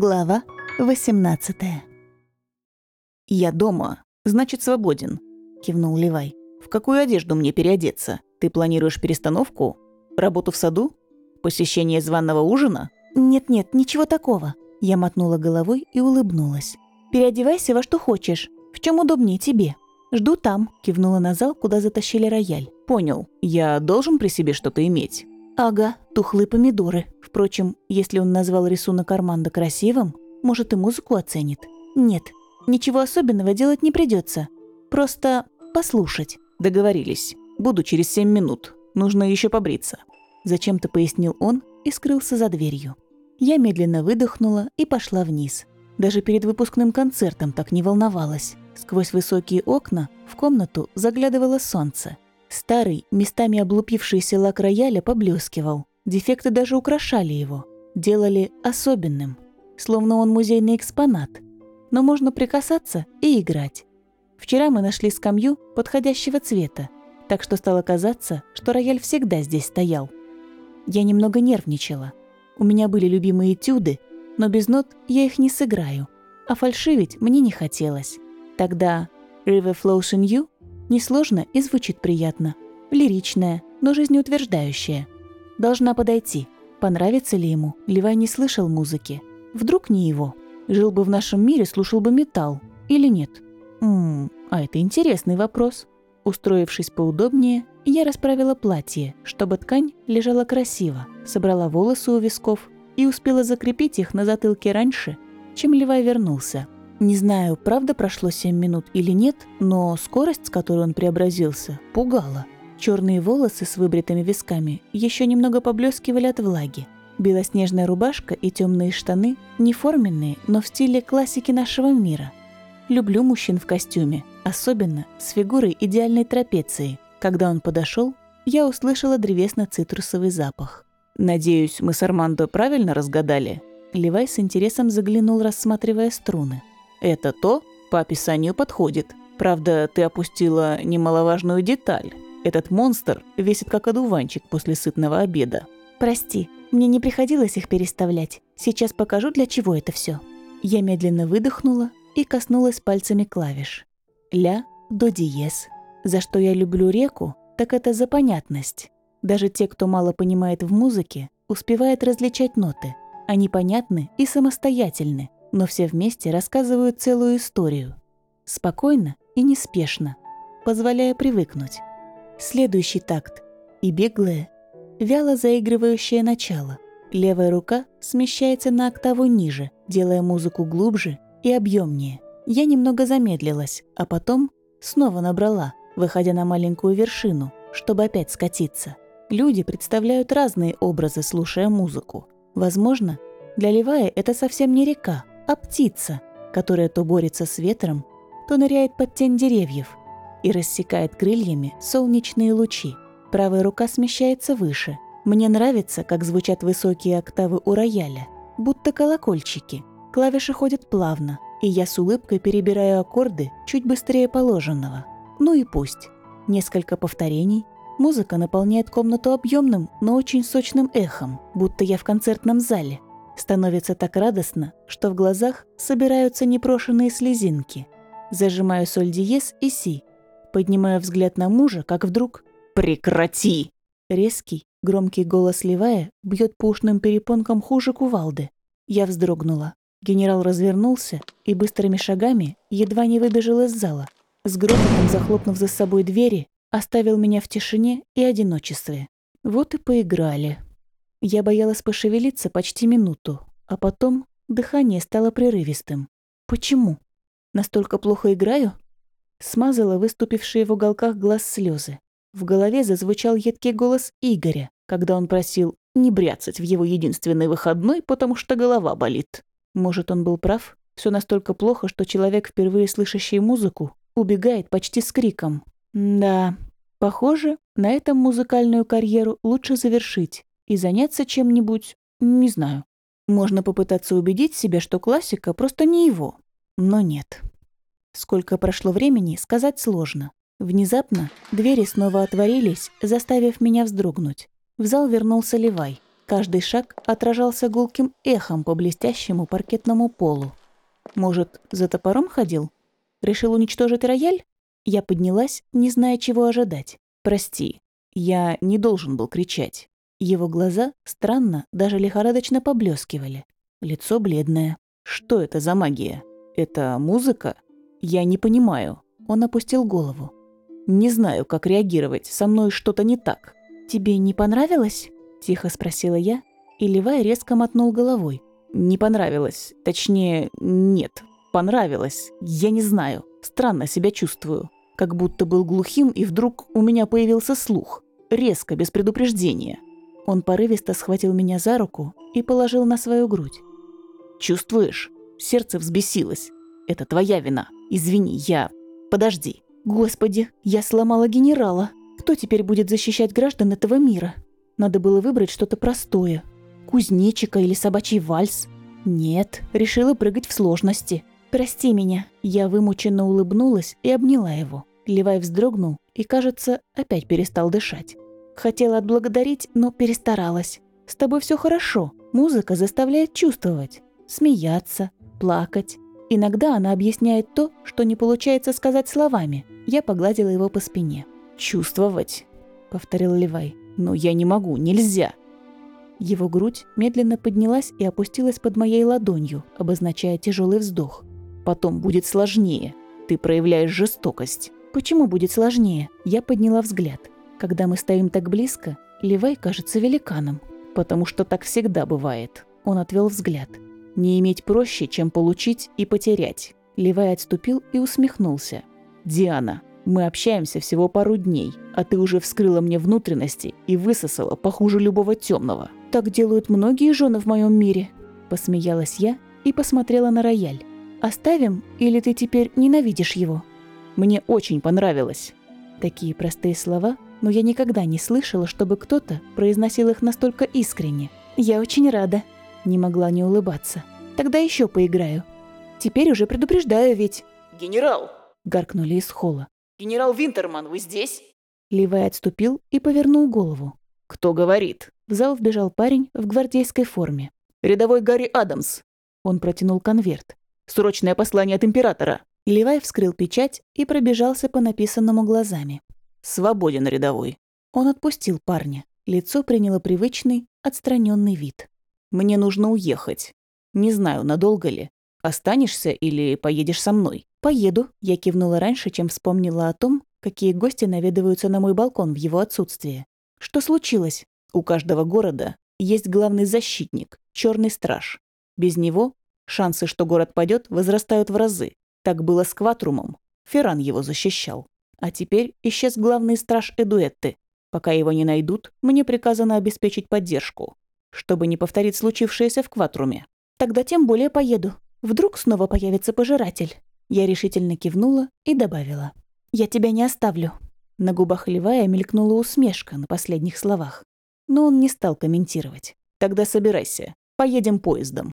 Глава 18 «Я дома, значит, свободен», — кивнул Левай. «В какую одежду мне переодеться? Ты планируешь перестановку? Работу в саду? Посещение званого ужина?» «Нет-нет, ничего такого». Я мотнула головой и улыбнулась. «Переодевайся во что хочешь. В чем удобнее тебе?» «Жду там», — кивнула на зал, куда затащили рояль. «Понял. Я должен при себе что-то иметь?» «Ага, тухлые помидоры. Впрочем, если он назвал рисунок Армандо красивым, может и музыку оценит. Нет, ничего особенного делать не придется. Просто послушать». «Договорились. Буду через семь минут. Нужно еще побриться». Зачем-то пояснил он и скрылся за дверью. Я медленно выдохнула и пошла вниз. Даже перед выпускным концертом так не волновалась. Сквозь высокие окна в комнату заглядывало солнце – Старый, местами облупившийся лак рояля поблескивал. Дефекты даже украшали его. Делали особенным. Словно он музейный экспонат. Но можно прикасаться и играть. Вчера мы нашли скамью подходящего цвета, так что стало казаться, что рояль всегда здесь стоял. Я немного нервничала. У меня были любимые этюды, но без нот я их не сыграю, а фальшивить мне не хотелось. Тогда «River Flows in You» Несложно и звучит приятно. Лиричная, но жизнеутверждающая. Должна подойти. Понравится ли ему? Левай не слышал музыки. Вдруг не его? Жил бы в нашем мире, слушал бы металл. Или нет? Ммм, а это интересный вопрос. Устроившись поудобнее, я расправила платье, чтобы ткань лежала красиво, собрала волосы у висков и успела закрепить их на затылке раньше, чем Левай вернулся. Не знаю, правда прошло семь минут или нет, но скорость, с которой он преобразился, пугала. Черные волосы с выбритыми висками еще немного поблескивали от влаги. Белоснежная рубашка и темные штаны не форменные, но в стиле классики нашего мира. Люблю мужчин в костюме, особенно с фигурой идеальной трапеции. Когда он подошел, я услышала древесно-цитрусовый запах. «Надеюсь, мы с Армандо правильно разгадали?» Левай с интересом заглянул, рассматривая струны. Это то по описанию подходит. Правда, ты опустила немаловажную деталь. Этот монстр весит как одуванчик после сытного обеда. Прости, мне не приходилось их переставлять. Сейчас покажу, для чего это все. Я медленно выдохнула и коснулась пальцами клавиш. Ля, до диез. За что я люблю реку, так это за понятность. Даже те, кто мало понимает в музыке, успевают различать ноты. Они понятны и самостоятельны, но все вместе рассказывают целую историю. Спокойно и неспешно, позволяя привыкнуть. Следующий такт и беглое, вяло заигрывающее начало. Левая рука смещается на октаву ниже, делая музыку глубже и объемнее. Я немного замедлилась, а потом снова набрала, выходя на маленькую вершину, чтобы опять скатиться. Люди представляют разные образы, слушая музыку. Возможно, для Левая это совсем не река, а птица, которая то борется с ветром, то ныряет под тень деревьев и рассекает крыльями солнечные лучи. Правая рука смещается выше. Мне нравится, как звучат высокие октавы у рояля, будто колокольчики. Клавиши ходят плавно, и я с улыбкой перебираю аккорды чуть быстрее положенного. Ну и пусть. Несколько повторений. Музыка наполняет комнату объемным, но очень сочным эхом, будто я в концертном зале – Становится так радостно, что в глазах собираются непрошенные слезинки. Зажимаю соль диез и си. Поднимаю взгляд на мужа, как вдруг «Прекрати!» Резкий, громкий голос Левая бьет по ушным перепонкам хуже кувалды. Я вздрогнула. Генерал развернулся и быстрыми шагами едва не выбежал из зала. С грохотом захлопнув за собой двери, оставил меня в тишине и одиночестве. Вот и поиграли. Я боялась пошевелиться почти минуту, а потом дыхание стало прерывистым. Почему? Настолько плохо играю? Смазала выступившие в уголках глаз слезы. В голове зазвучал едкий голос Игоря, когда он просил не бряцать в его единственный выходной, потому что голова болит. Может, он был прав? Все настолько плохо, что человек, впервые слышащий музыку, убегает почти с криком. Да, похоже, на этом музыкальную карьеру лучше завершить, и заняться чем-нибудь, не знаю. Можно попытаться убедить себя, что классика просто не его. Но нет. Сколько прошло времени, сказать сложно. Внезапно двери снова отворились, заставив меня вздрогнуть. В зал вернулся Левай. Каждый шаг отражался гулким эхом по блестящему паркетному полу. Может, за топором ходил? Решил уничтожить рояль? Я поднялась, не зная, чего ожидать. «Прости, я не должен был кричать». Его глаза странно, даже лихорадочно поблескивали. Лицо бледное. «Что это за магия? Это музыка? Я не понимаю». Он опустил голову. «Не знаю, как реагировать. Со мной что-то не так». «Тебе не понравилось?» – тихо спросила я, и Левай резко мотнул головой. «Не понравилось. Точнее, нет. Понравилось. Я не знаю. Странно себя чувствую. Как будто был глухим, и вдруг у меня появился слух. Резко, без предупреждения. Он порывисто схватил меня за руку и положил на свою грудь. «Чувствуешь? Сердце взбесилось. Это твоя вина. Извини, я... Подожди». «Господи, я сломала генерала. Кто теперь будет защищать граждан этого мира? Надо было выбрать что-то простое. Кузнечика или собачий вальс. Нет, решила прыгать в сложности. «Прости меня». Я вымученно улыбнулась и обняла его. Левай вздрогнул и, кажется, опять перестал дышать. Хотела отблагодарить, но перестаралась. «С тобой все хорошо. Музыка заставляет чувствовать. Смеяться, плакать. Иногда она объясняет то, что не получается сказать словами. Я погладила его по спине. «Чувствовать», — повторил Левай. «Но я не могу, нельзя». Его грудь медленно поднялась и опустилась под моей ладонью, обозначая тяжелый вздох. «Потом будет сложнее. Ты проявляешь жестокость». «Почему будет сложнее?» Я подняла взгляд. Когда мы стоим так близко, Левай кажется великаном. «Потому что так всегда бывает». Он отвел взгляд. «Не иметь проще, чем получить и потерять». Левай отступил и усмехнулся. «Диана, мы общаемся всего пару дней, а ты уже вскрыла мне внутренности и высосала похуже любого темного. Так делают многие жены в моем мире. Посмеялась я и посмотрела на рояль. Оставим или ты теперь ненавидишь его? Мне очень понравилось. Такие простые слова, но я никогда не слышала, чтобы кто-то произносил их настолько искренне. Я очень рада. Не могла не улыбаться. Тогда еще поиграю. Теперь уже предупреждаю ведь. «Генерал!» – гаркнули из холла. «Генерал Винтерман, вы здесь?» Ливай отступил и повернул голову. «Кто говорит?» В зал вбежал парень в гвардейской форме. «Рядовой Гарри Адамс». Он протянул конверт. «Срочное послание от императора». Левай вскрыл печать и пробежался по написанному глазами. «Свободен, рядовой». Он отпустил парня. Лицо приняло привычный, отстраненный вид. «Мне нужно уехать. Не знаю, надолго ли. Останешься или поедешь со мной?» «Поеду», — я кивнула раньше, чем вспомнила о том, какие гости наведываются на мой балкон в его отсутствие. «Что случилось?» «У каждого города есть главный защитник, черный страж. Без него шансы, что город падет, возрастают в разы. Так было с Кватрумом. Ферран его защищал. А теперь исчез главный страж Эдуэтты. Пока его не найдут, мне приказано обеспечить поддержку, чтобы не повторить случившееся в Кватруме. Тогда тем более поеду. Вдруг снова появится пожиратель. Я решительно кивнула и добавила. «Я тебя не оставлю». На губах Левая мелькнула усмешка на последних словах. Но он не стал комментировать. «Тогда собирайся. Поедем поездом».